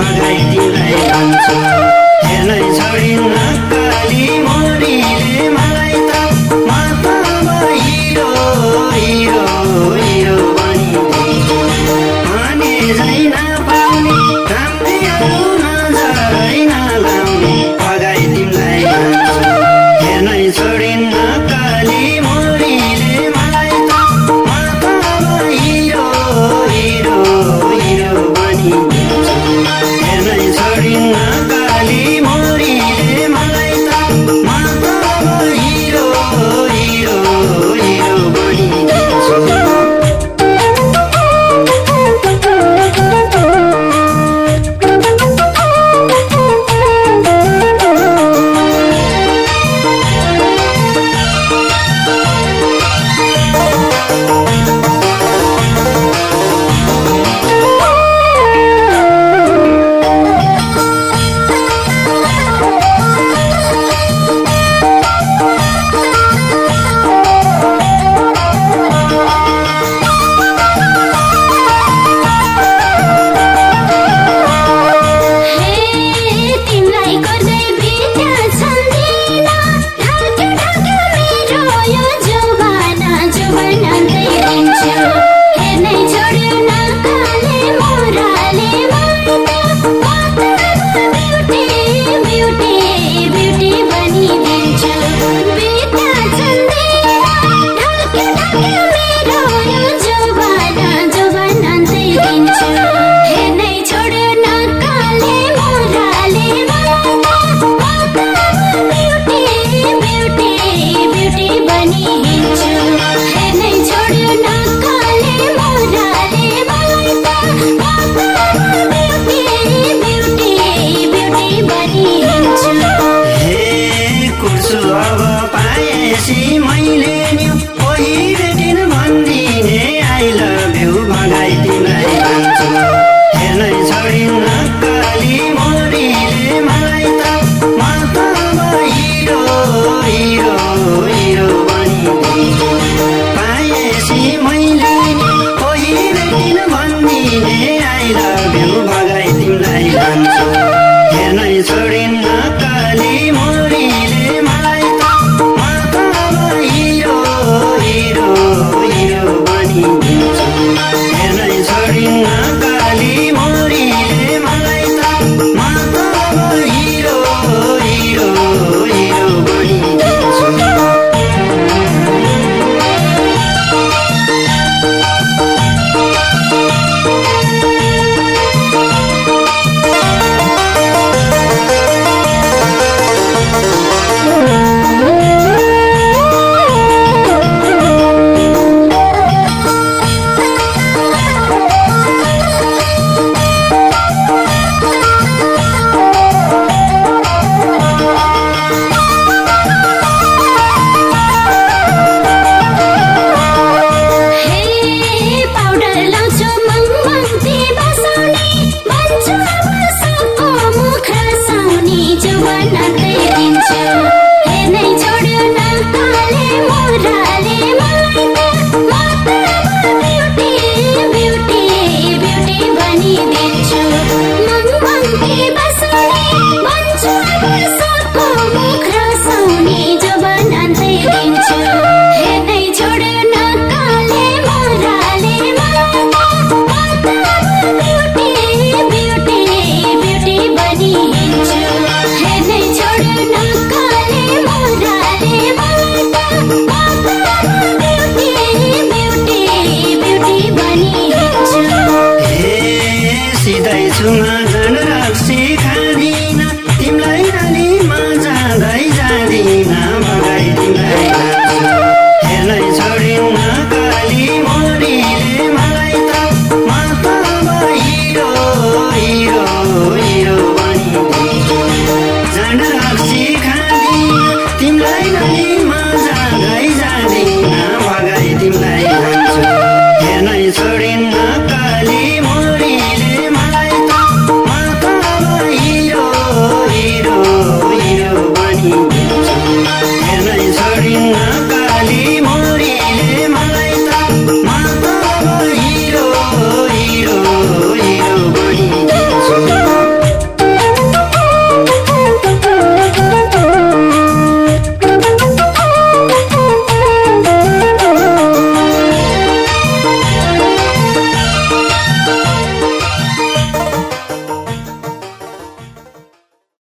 मैले बगाइदिउँलाई हेर्नै छोडिन्न काली मरिले मलाई हिरो हिरो हिरो काली मलाई त tonight.